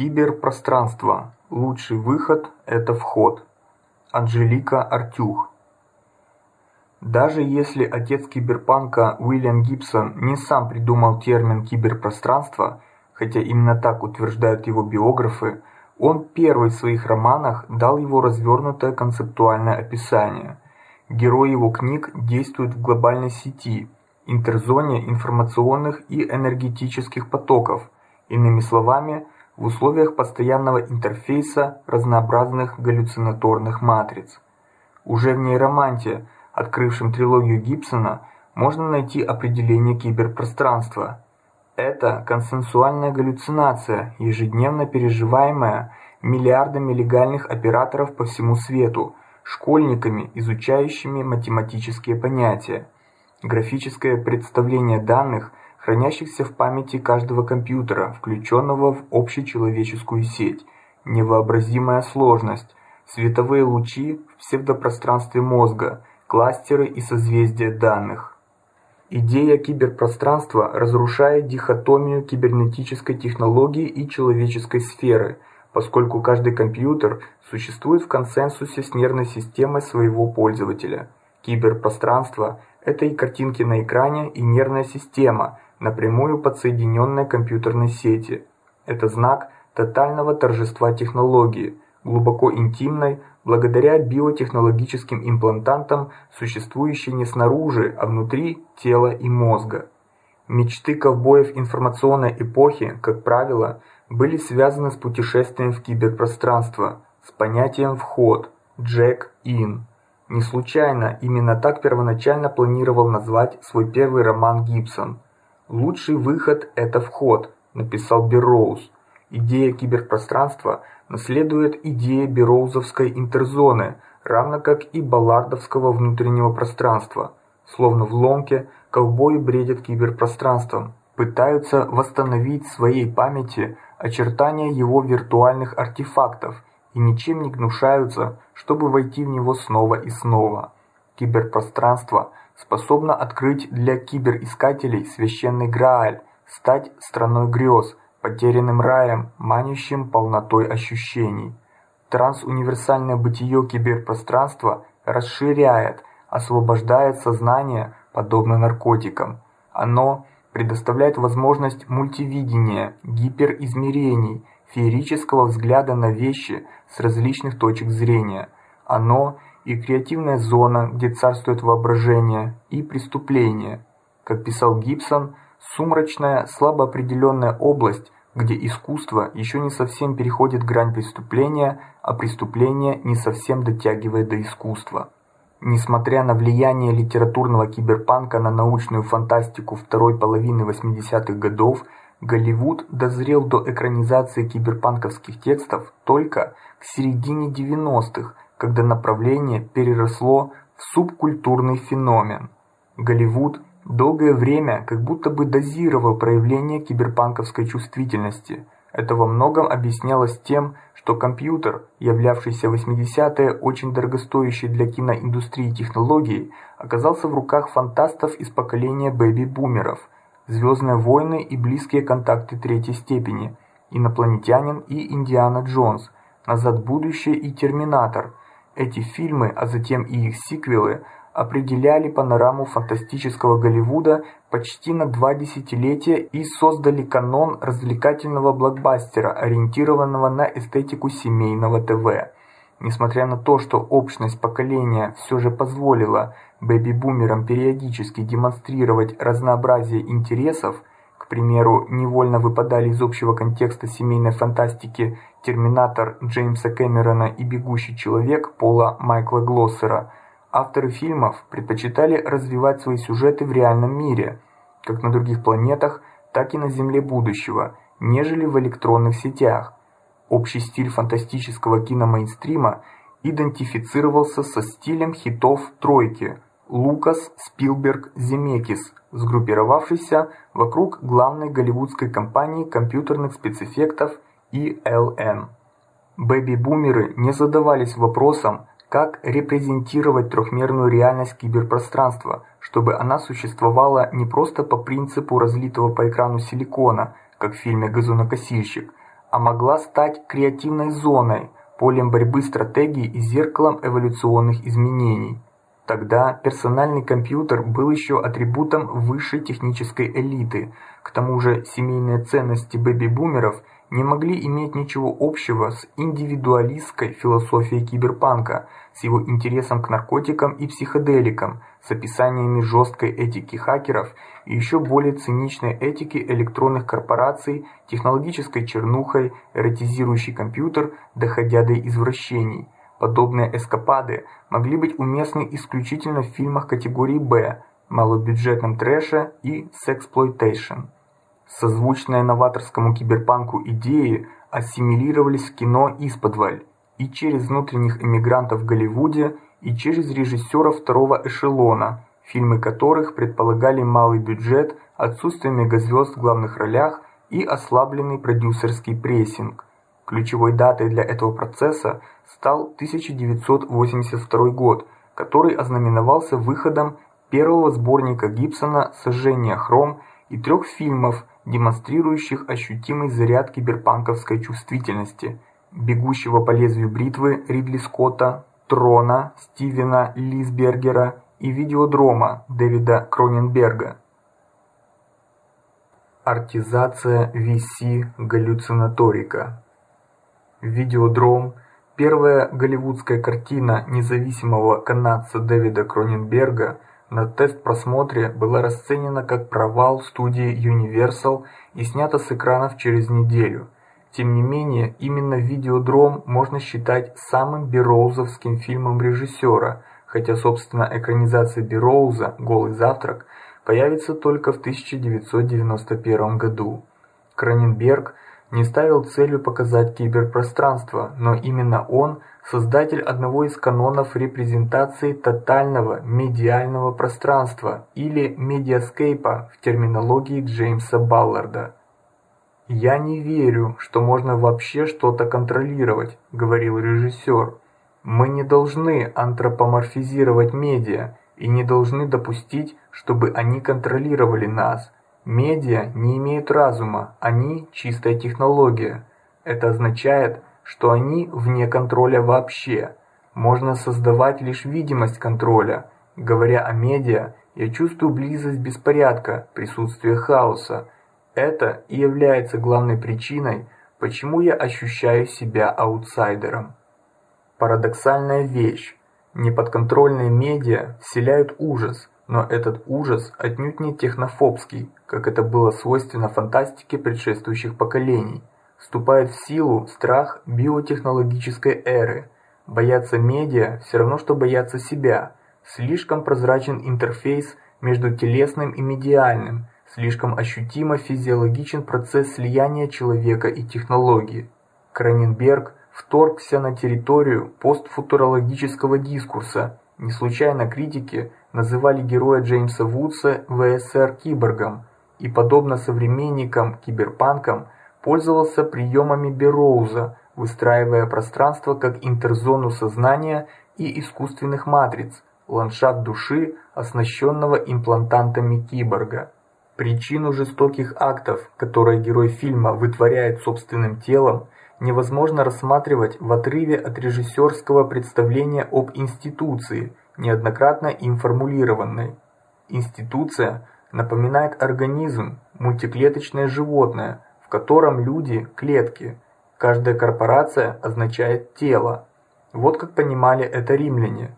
Киберпространство. Лучший выход – это вход. Анжелика Артюх. Даже если отец киберпанка Уильям Гибсон не сам придумал термин киберпространство, хотя именно так утверждают его биографы, он первый в своих романах дал его развернутое концептуальное описание. Герои его книг действуют в глобальной сети, интерзоне информационных и энергетических потоков, иными словами – в условиях постоянного интерфейса разнообразных галлюцинаторных матриц. Уже в нейроманте, открывшем трилогию Гибсона, можно найти определение киберпространства. Это консенсуальная галлюцинация, ежедневно переживаемая миллиардами легальных операторов по всему свету, школьниками, изучающими математические понятия. Графическое представление данных хранящихся в памяти каждого компьютера, включенного в общечеловеческую сеть. Невообразимая сложность, световые лучи в псевдопространстве мозга, кластеры и созвездия данных. Идея киберпространства разрушает дихотомию кибернетической технологии и человеческой сферы, поскольку каждый компьютер существует в консенсусе с нервной системой своего пользователя. Киберпространство это и картинки на экране, и нервная система, напрямую подсоединенная к компьютерной сети. Это знак тотального торжества технологии, глубоко интимной, благодаря биотехнологическим имплантантам, существующей не снаружи, а внутри тела и мозга. Мечты ковбоев информационной эпохи, как правило, были связаны с путешествием в киберпространство, с понятием вход, Джек-ин. Не случайно именно так первоначально планировал назвать свой первый роман Гибсон. Лучший выход – это вход, написал Берроуз. Идея киберпространства наследует идее берроузовской интерзоны, равно как и баллардовского внутреннего пространства. Словно в ломке, ковбои бредят киберпространством, пытаются восстановить в своей памяти очертания его виртуальных артефактов и ничем не гнушаются, чтобы войти в него снова и снова. Киберпространство способна открыть для киберискателей священный Грааль, стать страной грез, потерянным раем, манящим полнотой ощущений. Трансуниверсальное бытие киберпространства расширяет, освобождает сознание, подобно наркотикам. Оно предоставляет возможность мультивидения, гиперизмерений, феерического взгляда на вещи с различных точек зрения. Оно и креативная зона, где царствует воображение, и преступление. Как писал Гибсон, сумрачная, слабо определенная область, где искусство еще не совсем переходит грань преступления, а преступление не совсем дотягивает до искусства. Несмотря на влияние литературного киберпанка на научную фантастику второй половины 80-х годов, Голливуд дозрел до экранизации киберпанковских текстов только к середине 90-х, когда направление переросло в субкультурный феномен. Голливуд долгое время как будто бы дозировал проявление киберпанковской чувствительности. Это во многом объяснялось тем, что компьютер, являвшийся в 80-е очень дорогостоящей для киноиндустрии технологией, оказался в руках фантастов из поколения бэби-бумеров. Звездные войны и близкие контакты третьей степени, Инопланетянин и Индиана Джонс, Назад в будущее и Терминатор – эти фильмы, а затем и их сиквелы, определяли панораму фантастического Голливуда почти на два десятилетия и создали канон развлекательного блокбастера, ориентированного на эстетику семейного ТВ. Несмотря на то, что общность поколения все же позволила бэби-бумерам периодически демонстрировать разнообразие интересов, примеру, невольно выпадали из общего контекста семейной фантастики Терминатор Джеймса Кэмерона и Бегущий человек Пола Майкла Глоссера, авторы фильмов предпочитали развивать свои сюжеты в реальном мире, как на других планетах, так и на Земле будущего, нежели в электронных сетях. Общий стиль фантастического киномейнстрима идентифицировался со стилем хитов тройки Лукас, Спилберг, Земекис, сгруппировавшийся вокруг главной голливудской компании компьютерных спецэффектов ELM. Бэби-бумеры не задавались вопросом, как репрезентировать трехмерную реальность киберпространства, чтобы она существовала не просто по принципу разлитого по экрану силикона, как в фильме Газонокосильщик, а могла стать креативной зоной, полем борьбы стратегий и зеркалом эволюционных изменений. Тогда персональный компьютер был еще атрибутом высшей технической элиты. К тому же семейные ценности бэби-бумеров не могли иметь ничего общего с индивидуалистской философией киберпанка, с его интересом к наркотикам и психоделикам, с описаниями жесткой этики хакеров и еще более циничной этики электронных корпораций, технологической чернухой, эротизирующий компьютер, доходя до извращений. Подобные эскапады могли быть уместны исключительно в фильмах категории Б, малобюджетном трэше и сексплойтейшн. Созвучные новаторскому киберпанку идеи ассимилировались в кино исподволь и через внутренних эмигрантов в Голливуде, и через режиссеров второго эшелона, фильмы которых предполагали малый бюджет, отсутствие мегазвезд в главных ролях и ослабленный продюсерский прессинг. Ключевой датой для этого процесса стал 1982 год, который ознаменовался выходом первого сборника Гибсона Сожжение хром и трех фильмов, демонстрирующих ощутимый заряд киберпанковской чувствительности: Бегущего по лезвию бритвы Ридли Скотта, Трона Стивена Лисбергера и Видеодрома Дэвида Кроненберга. Артизация VC галлюцинаторика Видеодром – первая голливудская картина независимого канадца Дэвида Кроненберга на тест-просмотре была расценена как провал студии Universal и снята с экранов через неделю. Тем не менее, именно Видеодром можно считать самым бероузовским фильмом режиссера, хотя, собственно, экранизация Бероуза «Голый завтрак» появится только в 1991 году. Кроненберг – не ставил целью показать киберпространство, но именно он создатель одного из канонов репрезентации тотального медиального пространства или медиаскейпа в терминологии Джеймса Балларда. Я не верю, что можно вообще что-то контролировать, говорил режиссер. Мы не должны антропоморфизировать медиа и не должны допустить, чтобы они контролировали нас. Медиа не имеют разума, они чистая технология. Это означает, что они вне контроля вообще. Можно создавать лишь видимость контроля. Говоря о медиа, я чувствую близость беспорядка, присутствие хаоса. Это и является главной причиной, почему я ощущаю себя аутсайдером. Парадоксальная вещь. Неподконтрольные медиа вселяют ужас, но этот ужас отнюдь не технофобский, как это было свойственно фантастике предшествующих поколений. Вступает в силу страх биотехнологической эры. Бояться медиа все равно что бояться себя. Слишком прозрачен интерфейс между телесным и медиальным, слишком ощутимо физиологичен процесс слияния человека и технологии. Краненберг вторгся на территорию постфутурологического дискурса. Не случайно критики называли героя Джеймса Вудса ВСР киборгом и подобно современникам киберпанкам пользовался приемами Берроуза, выстраивая пространство как интерзону сознания и искусственных матриц, ландшафт души, оснащенного имплантантами киборга. Причину жестоких актов, которые герой фильма вытворяет собственным телом, невозможно рассматривать в отрыве от режиссерского представления об институции, неоднократно им формулированной. Институция напоминает организм, мультиклеточное животное, в котором люди клетки. Каждая корпорация означает тело. Вот как понимали это римляне.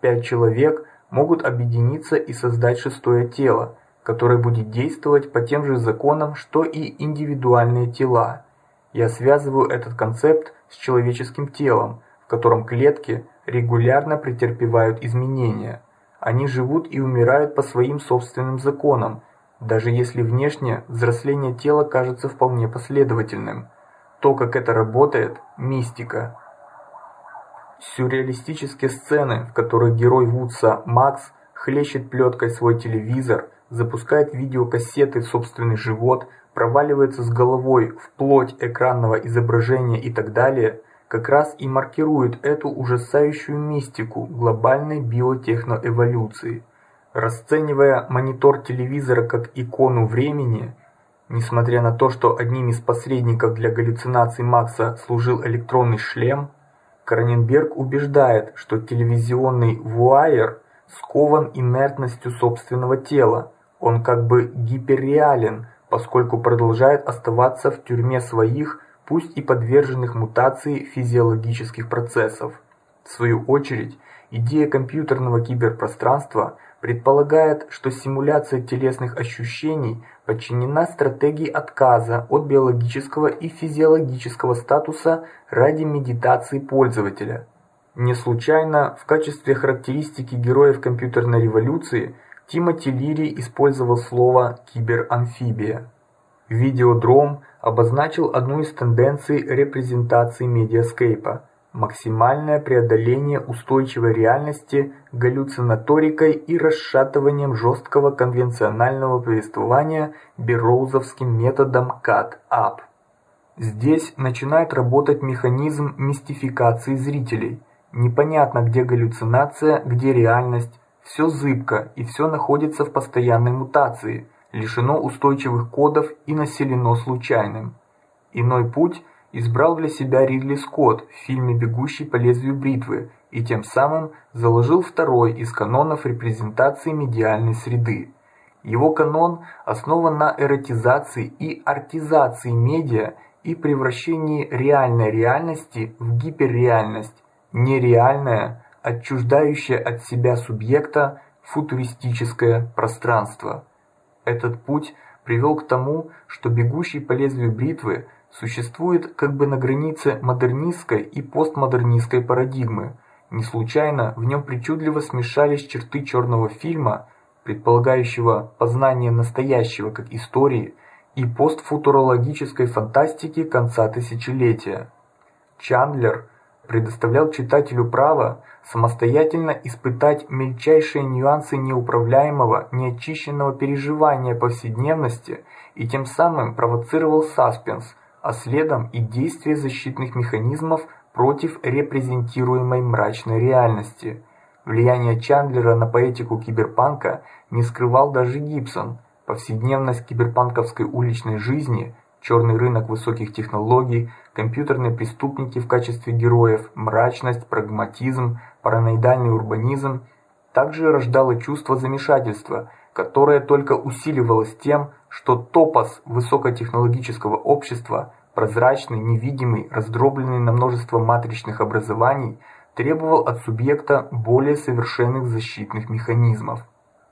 Пять человек могут объединиться и создать шестое тело, которое будет действовать по тем же законам, что и индивидуальные тела. Я связываю этот концепт с человеческим телом, котором клетки регулярно претерпевают изменения. Они живут и умирают по своим собственным законам, даже если внешне взросление тела кажется вполне последовательным. То, как это работает, мистика. Сюрреалистические сцены, в которых герой Вудса Макс хлещет плеткой свой телевизор, запускает видеокассеты в собственный живот, проваливается с головой в плоть экранного изображения и так далее – как раз и маркирует эту ужасающую мистику глобальной биотехноэволюции. Расценивая монитор телевизора как икону времени, Несмотря на то, что одним из посредников для галлюцинаций Макса служил электронный шлем, Кроненберг убеждает, что телевизионный вуайер скован инертностью собственного тела. Он как бы гиперреален, поскольку продолжает оставаться в тюрьме своих, пусть и подверженных мутации физиологических процессов. В свою очередь, идея компьютерного киберпространства предполагает, что симуляция телесных ощущений подчинена стратегии отказа от биологического и физиологического статуса ради медитации пользователя. Не случайно в качестве характеристики героев компьютерной революции Тимоти Лири использовал слово киберамфибия. Видеодром обозначил одну из тенденций репрезентации медиаскейпа максимальное преодоление устойчивой реальности галлюцинаторикой и расшатыванием жесткого конвенционального повествования бероузовским методом cut-up. Здесь начинает работать механизм мистификации зрителей. Непонятно, где галлюцинация, где реальность. Все зыбко и все находится в постоянной мутации, лишено устойчивых кодов и населено случайным. Иной путь избрал для себя Ридли Скотт в фильме Бегущий по лезвию бритвы и тем самым заложил второй из канонов репрезентации медиальной среды. Его канон основан на эротизации и артизации медиа и превращении реальной реальности в гиперреальность, нереальное, отчуждающее от себя субъекта футуристическое пространство. Этот путь привел к тому, что бегущий по лезвию бритвы существует как бы на границе модернистской и постмодернистской парадигмы. Не случайно в нем причудливо смешались черты черного фильма, предполагающего познание настоящего как истории, и постфутурологической фантастики конца тысячелетия. Чандлер предоставлял читателю право самостоятельно испытать мельчайшие нюансы неуправляемого, неочищенного переживания повседневности и тем самым провоцировал саспенс, а следом и действие защитных механизмов против репрезентируемой мрачной реальности. Влияние Чандлера на поэтику киберпанка не скрывал даже Гибсон. Повседневность киберпанковской уличной жизни, черный рынок высоких технологий, компьютерные преступники в качестве героев, мрачность, прагматизм, параноидальный урбанизм также рождало чувство замешательства, которое только усиливалось тем, что топос высокотехнологического общества, прозрачный, невидимый, раздробленный на множество матричных образований, требовал от субъекта более совершенных защитных механизмов.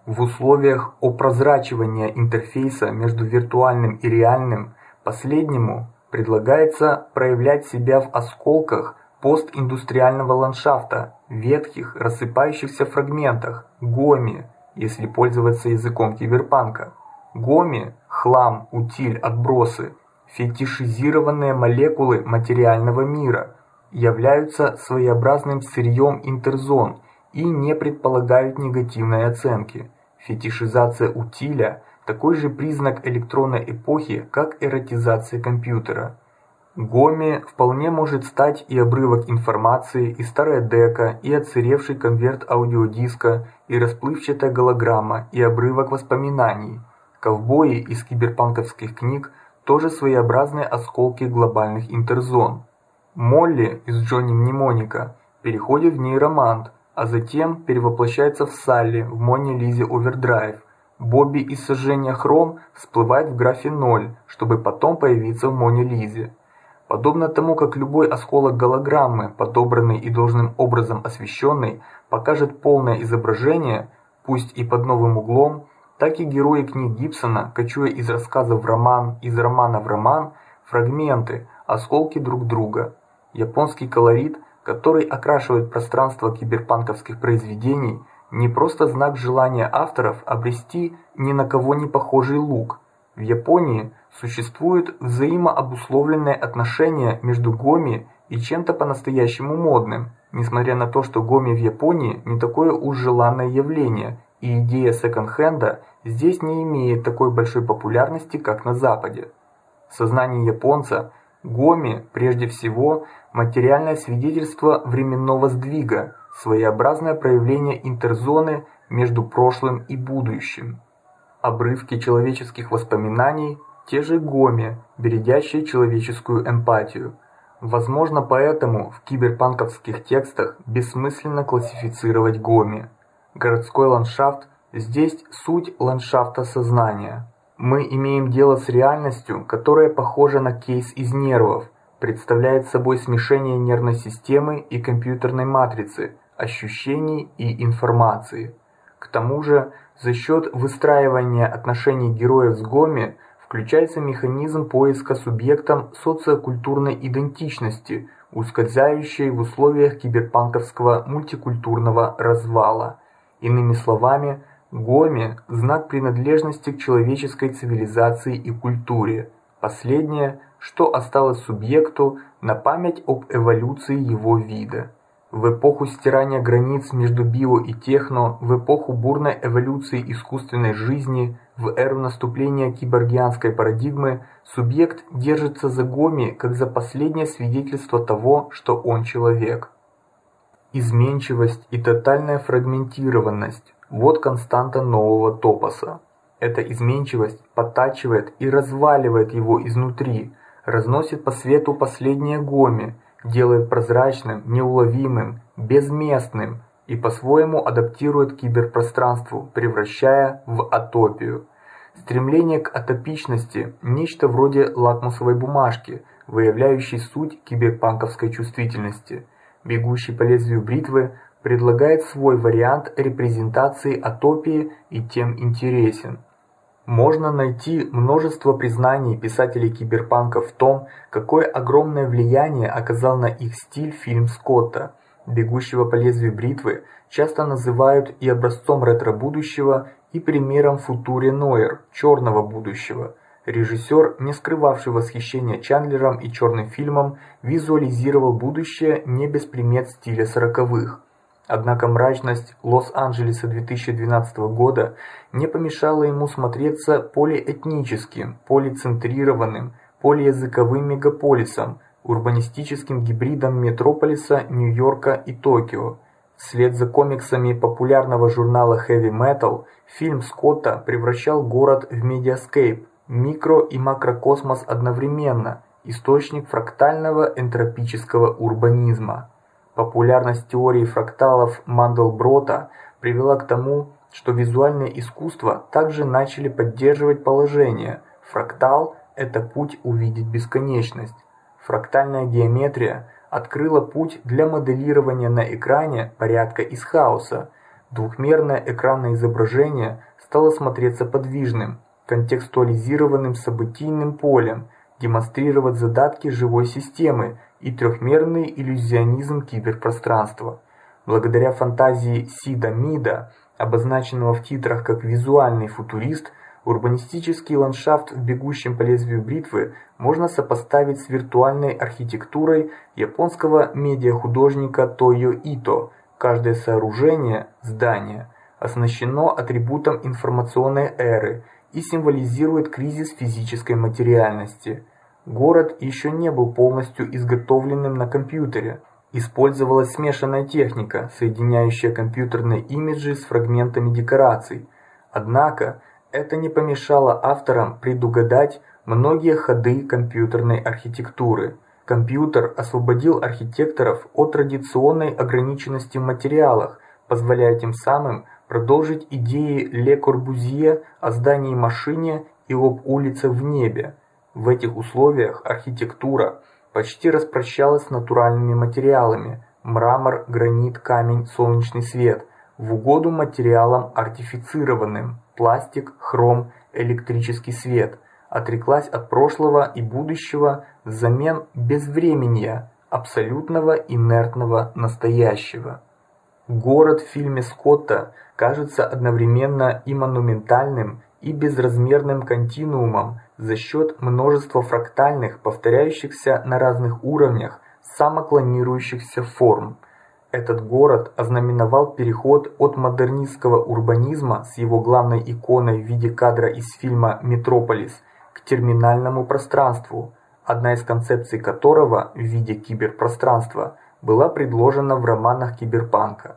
В условиях опрозрачивания интерфейса между виртуальным и реальным, последнему предлагается проявлять себя в осколках постиндустриального ландшафта, ветхих, рассыпающихся фрагментах, гоми, если пользоваться языком киберпанка. Гоми, хлам, утиль, отбросы, фетишизированные молекулы материального мира являются своеобразным сырьем интерзон и не предполагают негативной оценки. Фетишизация утиля такой же признак электронной эпохи, как эротизация компьютера. Гоми вполне может стать и обрывок информации, и старая дека, и отсыревший конверт аудиодиска, и расплывчатая голограмма, и обрывок воспоминаний. Ковбои из киберпанковских книг тоже своеобразные осколки глобальных интерзон. Молли из Джонни Мнемоника переходит в нейромант, а затем перевоплощается в Салли в Моне Лизе Овердрайв. Бобби из Сожжения Хром всплывает в графе 0, чтобы потом появиться в Моне Лизе. Подобно тому, как любой осколок голограммы, подобранный и должным образом освещенный, покажет полное изображение, пусть и под новым углом, так и герои книг Гибсона, кочуя из рассказа в роман, из романа в роман, фрагменты, осколки друг друга. Японский колорит, который окрашивает пространство киберпанковских произведений, не просто знак желания авторов обрести ни на кого не похожий лук. В Японии существует взаимообусловленное отношение между гоми и чем-то по-настоящему модным, несмотря на то, что гоми в Японии не такое уж желанное явление, и идея секонд-хенда здесь не имеет такой большой популярности, как на Западе. В сознании японца гоми прежде всего материальное свидетельство временного сдвига, своеобразное проявление интерзоны между прошлым и будущим. Обрывки человеческих воспоминаний, те же гоми, бередящие человеческую эмпатию. Возможно, поэтому в киберпанковских текстах бессмысленно классифицировать гоми. Городской ландшафт здесь суть ландшафта сознания. Мы имеем дело с реальностью, которая похожа на кейс из нервов, представляет собой смешение нервной системы и компьютерной матрицы, ощущений и информации. К тому же, за счет выстраивания отношений героев с Гоми включается механизм поиска субъектом социокультурной идентичности, ускользающей в условиях киберпанковского мультикультурного развала. Иными словами, Гоми – знак принадлежности к человеческой цивилизации и культуре. Последнее, что осталось субъекту на память об эволюции его вида. В эпоху стирания границ между био и техно, в эпоху бурной эволюции искусственной жизни, в эру наступления киборгианской парадигмы, субъект держится за Гоми как за последнее свидетельство того, что он человек. Изменчивость и тотальная фрагментированность вот константа нового топоса. Эта изменчивость подтачивает и разваливает его изнутри, разносит по свету последнее гоми, делает прозрачным, неуловимым, безместным и по-своему адаптирует киберпространству, превращая в атопию. Стремление к атопичности – нечто вроде лакмусовой бумажки, выявляющей суть киберпанковской чувствительности. Бегущий по лезвию бритвы предлагает свой вариант репрезентации атопии и тем интересен. Можно найти множество признаний писателей киберпанка в том, какое огромное влияние оказал на их стиль фильм Скотта. Бегущего по лезвию бритвы часто называют и образцом ретро-будущего, и примером футуре нойер, черного будущего. Режиссер, не скрывавший восхищения Чандлером и черным фильмом, визуализировал будущее не без примет стиля сороковых. Однако мрачность Лос-Анджелеса 2012 года не помешала ему смотреться полиэтническим, полицентрированным, полиязыковым мегаполисом, урбанистическим гибридом метрополиса Нью-Йорка и Токио. Вслед за комиксами популярного журнала Heavy Metal, фильм Скотта превращал город в медиаскейп, микро и макрокосмос одновременно, источник фрактального энтропического урбанизма. Популярность теории фракталов Манделброта привела к тому, что визуальное искусство также начали поддерживать положение фрактал это путь увидеть бесконечность. Фрактальная геометрия открыла путь для моделирования на экране порядка из хаоса. Двухмерное экранное изображение стало смотреться подвижным, контекстуализированным событийным полем, демонстрировать задатки живой системы и трехмерный иллюзионизм киберпространства. Благодаря фантазии Сида Мида, обозначенного в титрах как визуальный футурист, урбанистический ландшафт в бегущем по лезвию бритвы можно сопоставить с виртуальной архитектурой японского медиахудожника Тойо Ито. Каждое сооружение, здание, оснащено атрибутом информационной эры и символизирует кризис физической материальности. Город еще не был полностью изготовленным на компьютере. Использовалась смешанная техника, соединяющая компьютерные имиджи с фрагментами декораций. Однако это не помешало авторам предугадать многие ходы компьютерной архитектуры. Компьютер освободил архитекторов от традиционной ограниченности в материалах, позволяя тем самым продолжить идеи Ле Корбузье о здании-машине и об улице в небе. В этих условиях архитектура почти распрощалась с натуральными материалами: мрамор, гранит, камень, солнечный свет в угоду материалам артифицированным: пластик, хром, электрический свет. Отреклась от прошлого и будущего взамен безвременья, абсолютного инертного настоящего. Город в фильме Скотта кажется одновременно и монументальным, и безразмерным континуумом за счет множества фрактальных, повторяющихся на разных уровнях, самоклонирующихся форм. Этот город ознаменовал переход от модернистского урбанизма с его главной иконой в виде кадра из фильма Метрополис к терминальному пространству, одна из концепций которого в виде киберпространства была предложена в романах киберпанка.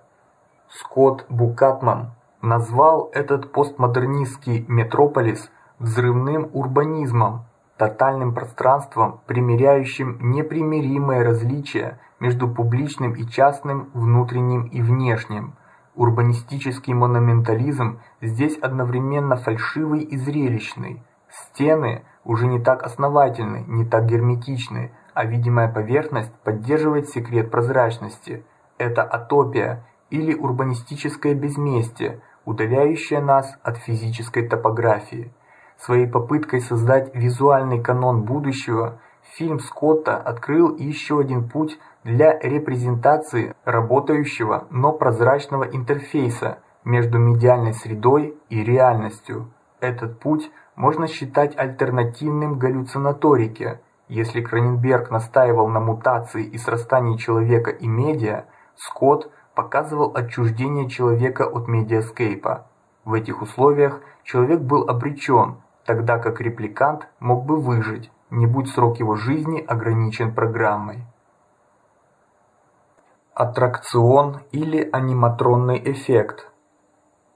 Скотт Букатман назвал этот постмодернистский метрополис взрывным урбанизмом, тотальным пространством, примиряющим непримиримые различия между публичным и частным, внутренним и внешним. Урбанистический монументализм здесь одновременно фальшивый и зрелищный. Стены уже не так основательны, не так герметичны, а видимая поверхность поддерживает секрет прозрачности. Это атопия или урбанистическое безместие, удаляющее нас от физической топографии. Своей попыткой создать визуальный канон будущего, фильм Скотта открыл еще один путь для репрезентации работающего, но прозрачного интерфейса между медиальной средой и реальностью. Этот путь можно считать альтернативным галлюцинаторике. Если Кроненберг настаивал на мутации и срастании человека и медиа, Скотт показывал отчуждение человека от медиаскейпа. В этих условиях человек был обречен, тогда как репликант мог бы выжить, не будь срок его жизни ограничен программой. Аттракцион или аниматронный эффект.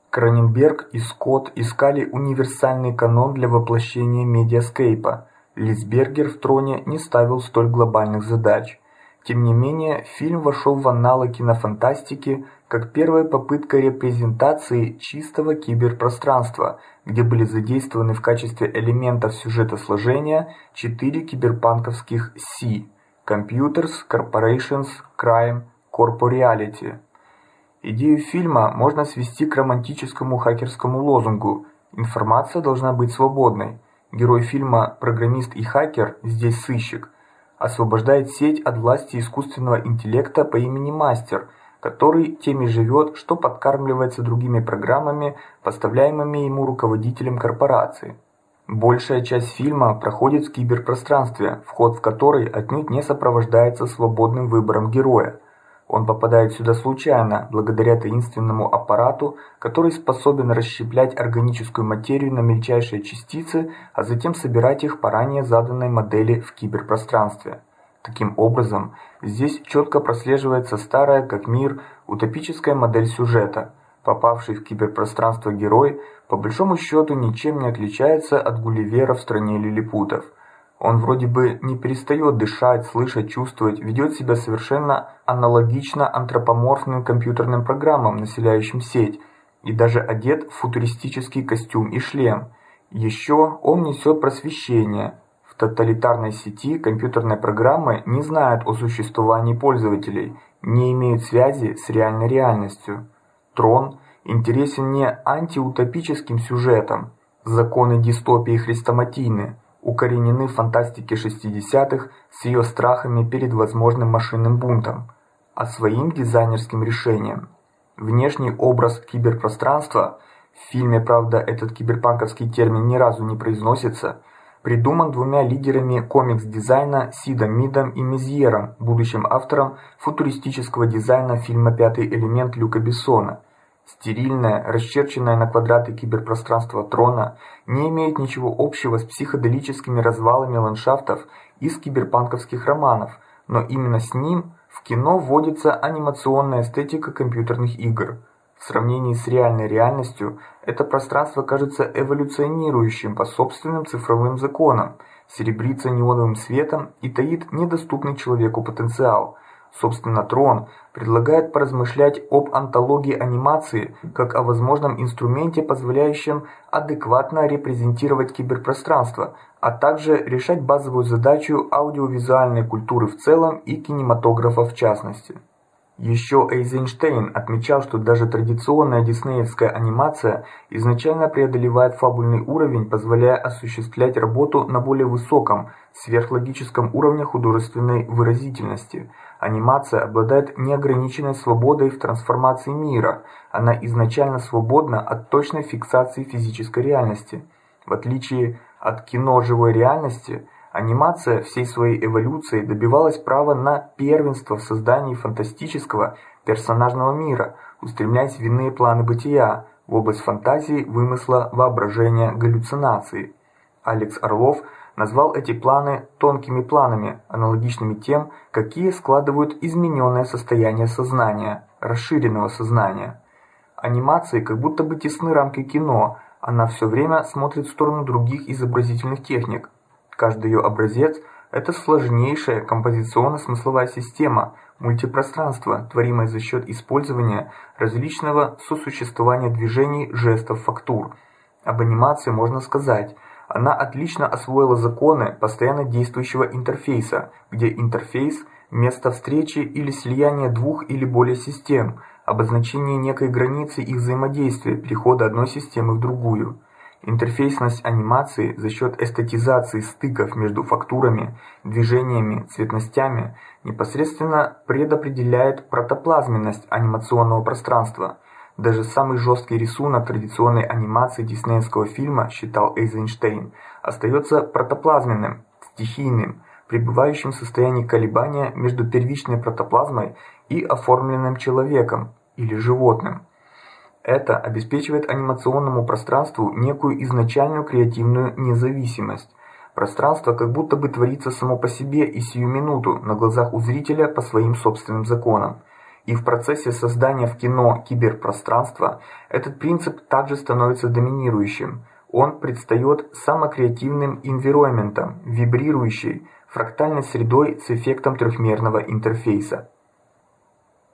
Кроненберг и Скотт искали универсальный канон для воплощения медиаскейпа. Лисбергер в троне не ставил столь глобальных задач. Тем не менее, фильм вошел в анналы кинофантастики как первая попытка репрезентации чистого киберпространства, где были задействованы в качестве элементов сюжета сложения четыре киберпанковских C: Computers, Corporations, Crime, Corporeality. Идею фильма можно свести к романтическому хакерскому лозунгу: информация должна быть свободной. Герой фильма программист и хакер, здесь сыщик, освобождает сеть от власти искусственного интеллекта по имени Мастер, который теми живет, что подкармливается другими программами, поставляемыми ему руководителем корпорации. Большая часть фильма проходит в киберпространстве, вход в который отнюдь не сопровождается свободным выбором героя. Он попадает сюда случайно, благодаря таинственному аппарату, который способен расщеплять органическую материю на мельчайшие частицы, а затем собирать их по ранее заданной модели в киберпространстве. Таким образом, здесь четко прослеживается старая как мир утопическая модель сюжета. Попавший в киберпространство герой по большому счету ничем не отличается от Гулливера в стране лилипутов. Он вроде бы не перестает дышать, слышать, чувствовать, ведет себя совершенно аналогично антропоморфным компьютерным программам, населяющим сеть, и даже одет в футуристический костюм и шлем. Еще он несет просвещение. В тоталитарной сети компьютерные программы не знают о существовании пользователей, не имеют связи с реальной реальностью. Трон интересен не антиутопическим сюжетом, законы дистопии хрестоматийны укоренены в фантастике 60-х с ее страхами перед возможным машинным бунтом, а своим дизайнерским решением. Внешний образ киберпространства в фильме, правда, этот киберпанковский термин ни разу не произносится, придуман двумя лидерами комикс-дизайна Сидом Мидом и Мезьером, будущим автором футуристического дизайна фильма Пятый элемент Люка Бессона Стерильное, расчерченное на квадраты киберпространство трона не имеет ничего общего с психоделическими развалами ландшафтов из киберпанковских романов, но именно с ним в кино вводится анимационная эстетика компьютерных игр. В сравнении с реальной реальностью это пространство кажется эволюционирующим по собственным цифровым законам, серебрится неоновым светом и таит недоступный человеку потенциал. Собственно, Трон предлагает поразмышлять об антологии анимации как о возможном инструменте, позволяющем адекватно репрезентировать киберпространство, а также решать базовую задачу аудиовизуальной культуры в целом и кинематографа в частности. Еще Эйзенштейн отмечал, что даже традиционная диснеевская анимация изначально преодолевает фабульный уровень, позволяя осуществлять работу на более высоком, сверхлогическом уровне художественной выразительности – Анимация обладает неограниченной свободой в трансформации мира. Она изначально свободна от точной фиксации физической реальности. В отличие от кино живой реальности, анимация всей своей эволюцией добивалась права на первенство в создании фантастического персонажного мира, устремляясь в иные планы бытия, в область фантазии, вымысла, воображения, галлюцинации. Алекс Орлов назвал эти планы тонкими планами, аналогичными тем, какие складывают измененное состояние сознания, расширенного сознания. Анимации как будто бы тесны рамки кино, она все время смотрит в сторону других изобразительных техник. Каждый ее образец – это сложнейшая композиционно-смысловая система, мультипространство, творимое за счет использования различного сосуществования движений, жестов, фактур. Об анимации можно сказать – она отлично освоила законы постоянно действующего интерфейса, где интерфейс – место встречи или слияния двух или более систем, обозначение некой границы их взаимодействия, перехода одной системы в другую. Интерфейсность анимации за счет эстетизации стыков между фактурами, движениями, цветностями непосредственно предопределяет протоплазменность анимационного пространства – даже самый жесткий рисунок традиционной анимации диснеевского фильма, считал Эйзенштейн, остается протоплазменным, стихийным, пребывающим в состоянии колебания между первичной протоплазмой и оформленным человеком или животным. Это обеспечивает анимационному пространству некую изначальную креативную независимость. Пространство как будто бы творится само по себе и сию минуту на глазах у зрителя по своим собственным законам. И в процессе создания в кино киберпространства этот принцип также становится доминирующим. Он предстает самокреативным инвироментом, вибрирующей, фрактальной средой с эффектом трехмерного интерфейса.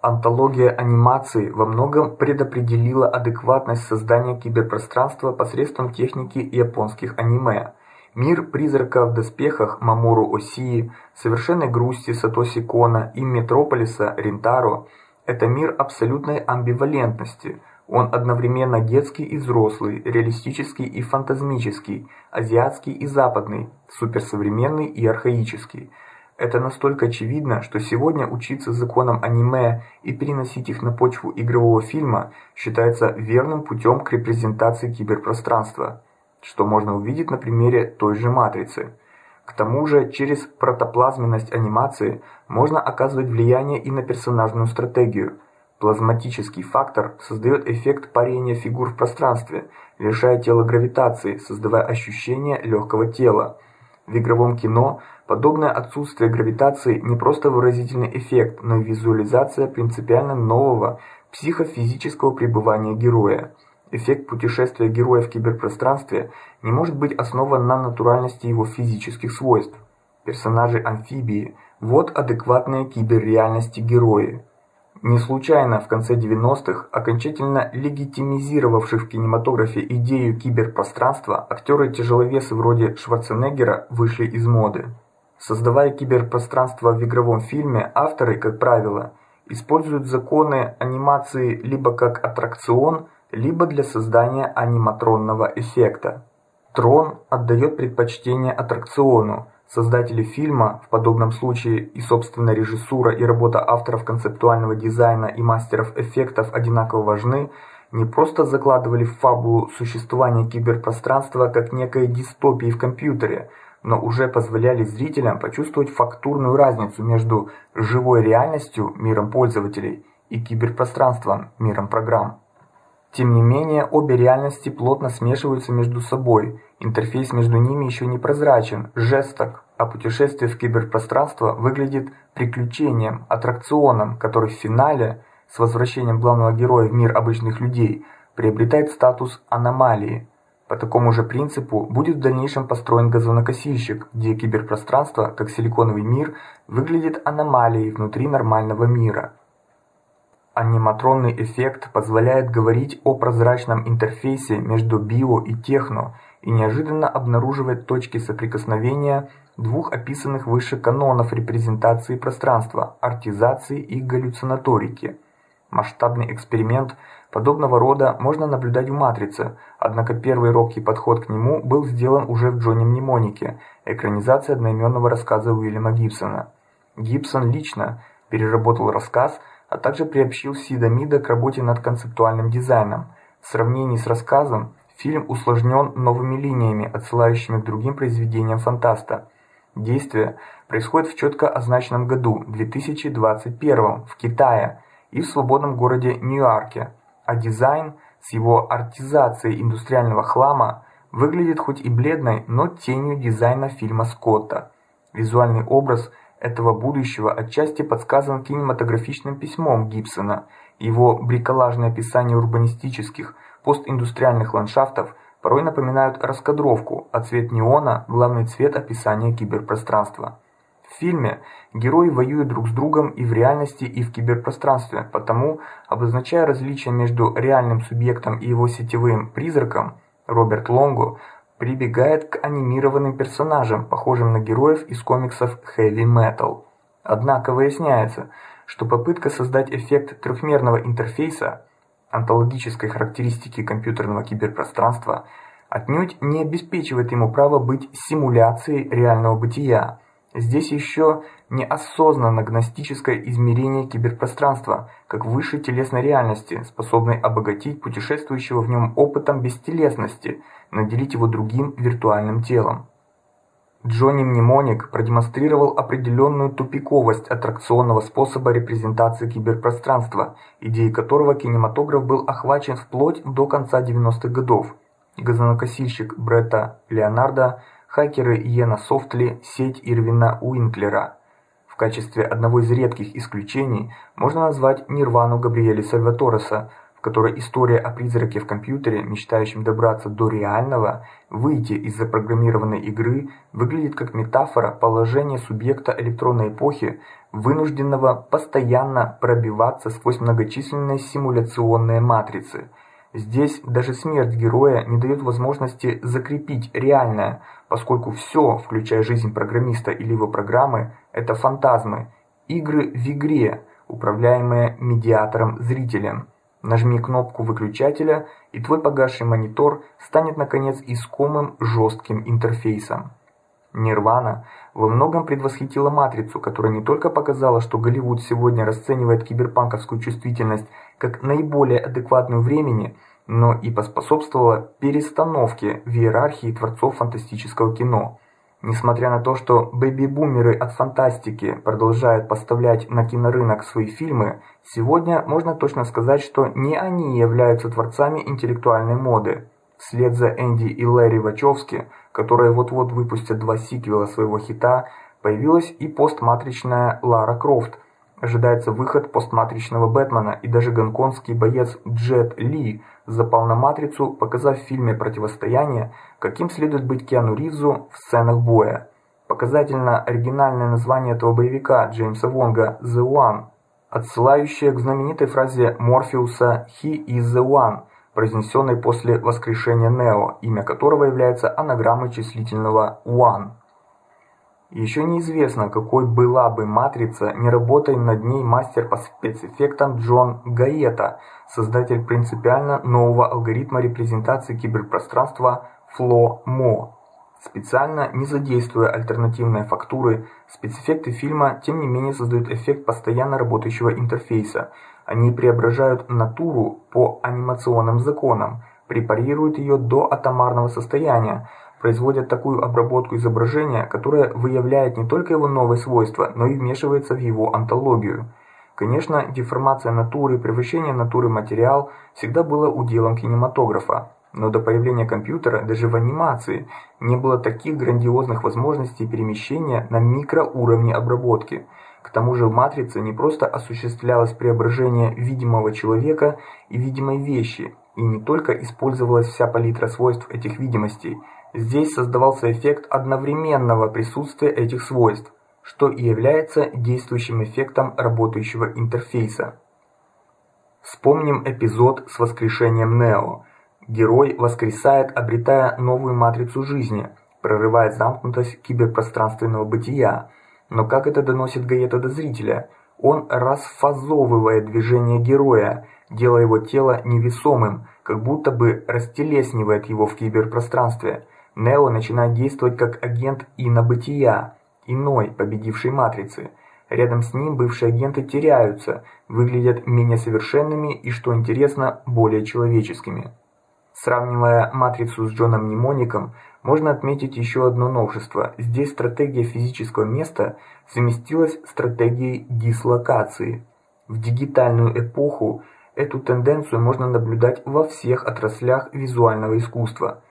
Антология анимации во многом предопределила адекватность создания киберпространства посредством техники японских аниме. Мир призрака в доспехах Мамору Осии, Совершенной грусти Сатоси Кона и Метрополиса Ринтаро – это мир абсолютной амбивалентности. Он одновременно детский и взрослый, реалистический и фантазмический, азиатский и западный, суперсовременный и архаический. Это настолько очевидно, что сегодня учиться законам аниме и переносить их на почву игрового фильма считается верным путем к репрезентации киберпространства, что можно увидеть на примере той же матрицы. К тому же, через протоплазменность анимации можно оказывать влияние и на персонажную стратегию. Плазматический фактор создает эффект парения фигур в пространстве, лишая тела гравитации, создавая ощущение легкого тела. В игровом кино подобное отсутствие гравитации не просто выразительный эффект, но и визуализация принципиально нового психофизического пребывания героя. Эффект путешествия героя в киберпространстве не может быть основан на натуральности его физических свойств. Персонажи-амфибии – вот адекватные киберреальности герои. Не случайно в конце 90-х, окончательно легитимизировавших в кинематографе идею киберпространства, актеры-тяжеловесы вроде Шварценеггера вышли из моды. Создавая киберпространство в игровом фильме, авторы, как правило, используют законы анимации либо как аттракцион, либо для создания аниматронного эффекта. Трон отдает предпочтение аттракциону. Создатели фильма, в подобном случае и собственно режиссура, и работа авторов концептуального дизайна и мастеров эффектов одинаково важны, не просто закладывали в фабулу существование киберпространства как некой дистопии в компьютере, но уже позволяли зрителям почувствовать фактурную разницу между живой реальностью, миром пользователей, и киберпространством, миром программ. Тем не менее, обе реальности плотно смешиваются между собой. Интерфейс между ними еще не прозрачен, жесток, а путешествие в киберпространство выглядит приключением, аттракционом, который в финале, с возвращением главного героя в мир обычных людей, приобретает статус аномалии. По такому же принципу будет в дальнейшем построен газонокосильщик, где киберпространство, как силиконовый мир, выглядит аномалией внутри нормального мира. Аниматронный эффект позволяет говорить о прозрачном интерфейсе между био и техно и неожиданно обнаруживает точки соприкосновения двух описанных выше канонов репрезентации пространства артизации и галлюцинаторики. Масштабный эксперимент подобного рода можно наблюдать в Матрице, однако первый робкий подход к нему был сделан уже в Джонни Мнемонике, экранизации одноименного рассказа Уильяма Гибсона. Гибсон лично переработал рассказ а также приобщил Сида Мида к работе над концептуальным дизайном. В сравнении с рассказом фильм усложнен новыми линиями, отсылающими к другим произведениям фантаста. Действие происходит в четко означенном году 2021 в Китае и в свободном городе Нью-Йорке, а дизайн с его артизацией индустриального хлама выглядит хоть и бледной, но тенью дизайна фильма Скотта. Визуальный образ – этого будущего отчасти подсказан кинематографичным письмом Гибсона. Его бриколажное описание урбанистических, постиндустриальных ландшафтов порой напоминают раскадровку, а цвет неона главный цвет описания киберпространства. В фильме герои воюют друг с другом и в реальности, и в киберпространстве, потому, обозначая различия между реальным субъектом и его сетевым призраком, Роберт Лонго прибегает к анимированным персонажам, похожим на героев из комиксов Heavy Metal. Однако выясняется, что попытка создать эффект трехмерного интерфейса, онтологической характеристики компьютерного киберпространства, отнюдь не обеспечивает ему право быть симуляцией реального бытия. Здесь еще неосознанно гностическое измерение киберпространства, как высшей телесной реальности, способной обогатить путешествующего в нем опытом бестелесности, наделить его другим виртуальным телом. Джонни Мнемоник продемонстрировал определенную тупиковость аттракционного способа репрезентации киберпространства, идеей которого кинематограф был охвачен вплоть до конца 90-х годов. Газонокосильщик Бретта Леонардо хакеры Йена Софтли, сеть Ирвина Уинклера. В качестве одного из редких исключений можно назвать Нирвану Габриэля Сальватореса, которой история о призраке в компьютере, мечтающем добраться до реального, выйти из запрограммированной игры, выглядит как метафора положения субъекта электронной эпохи, вынужденного постоянно пробиваться сквозь многочисленные симуляционные матрицы – Здесь даже смерть героя не дает возможности закрепить реальное, поскольку все, включая жизнь программиста или его программы, это фантазмы, игры в игре, управляемые медиатором-зрителем. Нажми кнопку выключателя, и твой погасший монитор станет наконец искомым жестким интерфейсом. Нирвана во многом предвосхитила Матрицу, которая не только показала, что Голливуд сегодня расценивает киберпанковскую чувствительность как наиболее адекватную времени, но и поспособствовала перестановке в иерархии творцов фантастического кино. Несмотря на то, что бэби-бумеры от фантастики продолжают поставлять на кинорынок свои фильмы, сегодня можно точно сказать, что не они являются творцами интеллектуальной моды. Вслед за Энди и Лэри Вачовски, которые вот-вот выпустят два сиквела своего хита, появилась и постматричная Лара Крофт. Ожидается выход постматричного Бэтмена, и даже гонконгский боец Джет Ли запал на матрицу, показав в фильме Противостояние, каким следует быть Киану Ривзу в сценах боя. Показательно оригинальное название этого боевика Джеймса Вонга The One, отсылающее к знаменитой фразе Морфеуса He is the One произнесенной после воскрешения Нео, имя которого является анаграммой числительного one. Еще неизвестно, какой была бы матрица, не работая над ней мастер по спецэффектам Джон Гаета, создатель принципиально нового алгоритма репрезентации киберпространства FLO-MO. Специально не задействуя альтернативные фактуры, спецэффекты фильма тем не менее создают эффект постоянно работающего интерфейса, они преображают натуру по анимационным законам, препарируют ее до атомарного состояния, производят такую обработку изображения, которая выявляет не только его новые свойства, но и вмешивается в его онтологию. Конечно, деформация натуры, превращение натуры в материал всегда было уделом кинематографа, но до появления компьютера даже в анимации не было таких грандиозных возможностей перемещения на микроуровне обработки – к тому же в матрице не просто осуществлялось преображение видимого человека и видимой вещи, и не только использовалась вся палитра свойств этих видимостей. Здесь создавался эффект одновременного присутствия этих свойств, что и является действующим эффектом работающего интерфейса. Вспомним эпизод с воскрешением Нео. Герой воскресает, обретая новую матрицу жизни, прорывая замкнутость киберпространственного бытия но как это доносит Гаета до зрителя? Он расфазовывает движение героя, делая его тело невесомым, как будто бы растелеснивает его в киберпространстве. Нео начинает действовать как агент инобытия, иной, победившей матрицы. Рядом с ним бывшие агенты теряются, выглядят менее совершенными и, что интересно, более человеческими. Сравнивая матрицу с Джоном Мнемоником, можно отметить еще одно новшество. Здесь стратегия физического места совместилась с стратегией дислокации. В дигитальную эпоху эту тенденцию можно наблюдать во всех отраслях визуального искусства.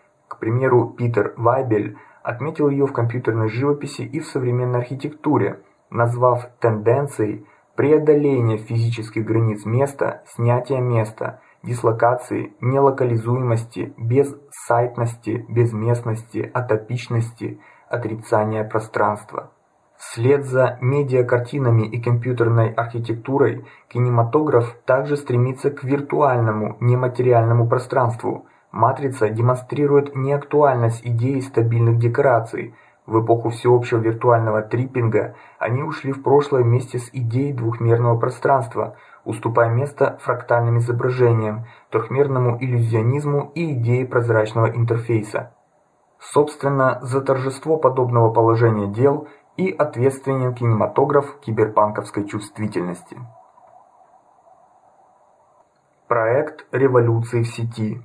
Примеру, Питер Вайбель отметил ее в компьютерной живописи и в современной архитектуре, назвав тенденцией преодоление физических границ места, снятие места дислокации, нелокализуемости, безсайтности, безместности, атопичности, отрицания пространства. Вслед за медиакартинами и компьютерной архитектурой кинематограф также стремится к виртуальному, нематериальному пространству. Матрица демонстрирует неактуальность идеи стабильных декораций. В эпоху всеобщего виртуального триппинга они ушли в прошлое вместе с идеей двухмерного пространства, уступая место фрактальным изображениям, трехмерному иллюзионизму и идее прозрачного интерфейса. Собственно, за торжество подобного положения дел – и ответственен кинематограф киберпанковской чувствительности. Проект революции в сети.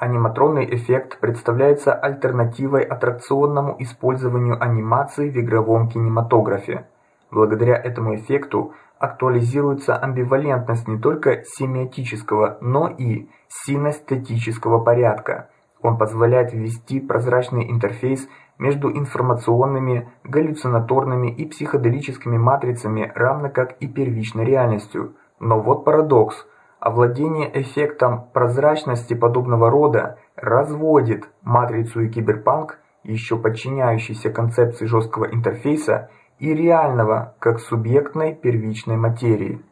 Аниматронный эффект представляется альтернативой аттракционному использованию анимации в игровом кинематографе. Благодаря этому эффекту актуализируется амбивалентность не только семиотического, но и синестетического порядка. Он позволяет ввести прозрачный интерфейс между информационными, галлюцинаторными и психоделическими матрицами, равно как и первичной реальностью. Но вот парадокс. Овладение эффектом прозрачности подобного рода разводит матрицу и киберпанк, еще подчиняющийся концепции жесткого интерфейса, и реального, как субъектной первичной материи.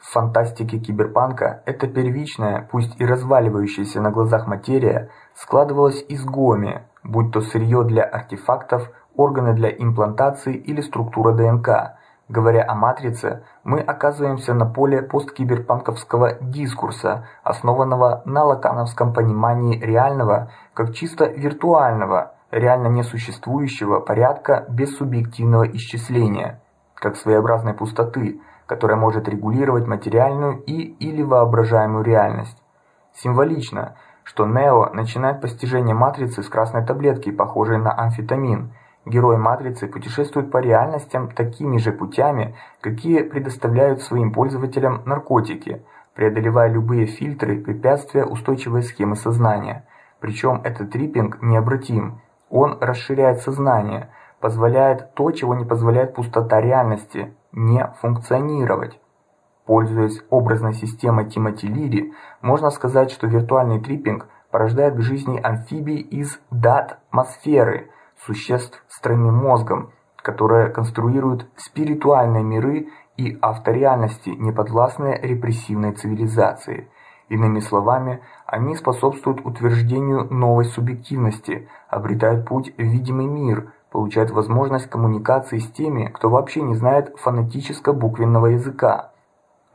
В фантастике киберпанка эта первичная, пусть и разваливающаяся на глазах материя, складывалась из гоми, будь то сырье для артефактов, органы для имплантации или структура ДНК. Говоря о матрице, мы оказываемся на поле посткиберпанковского дискурса, основанного на лакановском понимании реального как чисто виртуального, реально несуществующего порядка без субъективного исчисления, как своеобразной пустоты, которая может регулировать материальную и или воображаемую реальность. Символично, что Нео начинает постижение матрицы с красной таблетки, похожей на амфетамин. Герой матрицы путешествует по реальностям такими же путями, какие предоставляют своим пользователям наркотики, преодолевая любые фильтры, препятствия устойчивой схемы сознания. Причем этот триппинг необратим. Он расширяет сознание, позволяет то, чего не позволяет пустота реальности не функционировать. Пользуясь образной системой Тимоти Лири, можно сказать, что виртуальный триппинг порождает к жизни амфибий из дат-мосферы, существ с тройным мозгом, которые конструируют спиритуальные миры и автореальности, неподвластные репрессивной цивилизации. Иными словами, они способствуют утверждению новой субъективности, обретают путь в видимый мир, получают возможность коммуникации с теми, кто вообще не знает фонетическо-буквенного языка.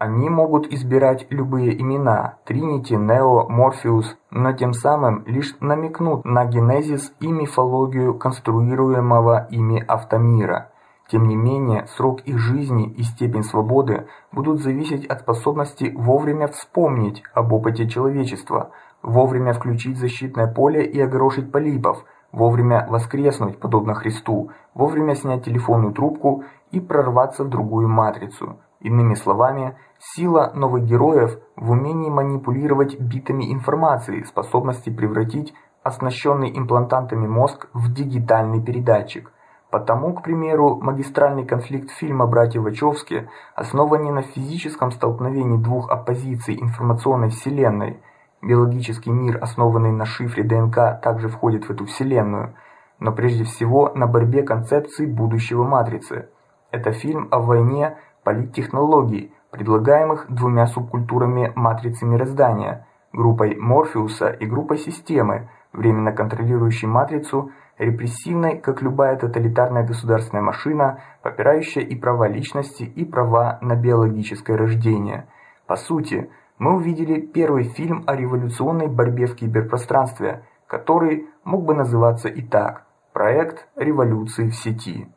Они могут избирать любые имена – Тринити, Нео, Морфеус, но тем самым лишь намекнут на генезис и мифологию конструируемого ими автомира. Тем не менее, срок их жизни и степень свободы будут зависеть от способности вовремя вспомнить об опыте человечества, вовремя включить защитное поле и огорошить полипов, вовремя воскреснуть подобно Христу, вовремя снять телефонную трубку и прорваться в другую матрицу. Иными словами, сила новых героев в умении манипулировать битами информации, способности превратить оснащенный имплантантами мозг в дигитальный передатчик. Потому, к примеру, магистральный конфликт фильма «Братья Вачовски» основан не на физическом столкновении двух оппозиций информационной вселенной. Биологический мир, основанный на шифре ДНК, также входит в эту вселенную, но прежде всего на борьбе концепций будущего матрицы. Это фильм о войне политтехнологий, предлагаемых двумя субкультурами матрицы мироздания, группой Морфеуса и группой системы, временно контролирующей матрицу, репрессивной, как любая тоталитарная государственная машина, попирающая и права личности, и права на биологическое рождение. По сути, мы увидели первый фильм о революционной борьбе в киберпространстве, который мог бы называться и так: проект революции в сети.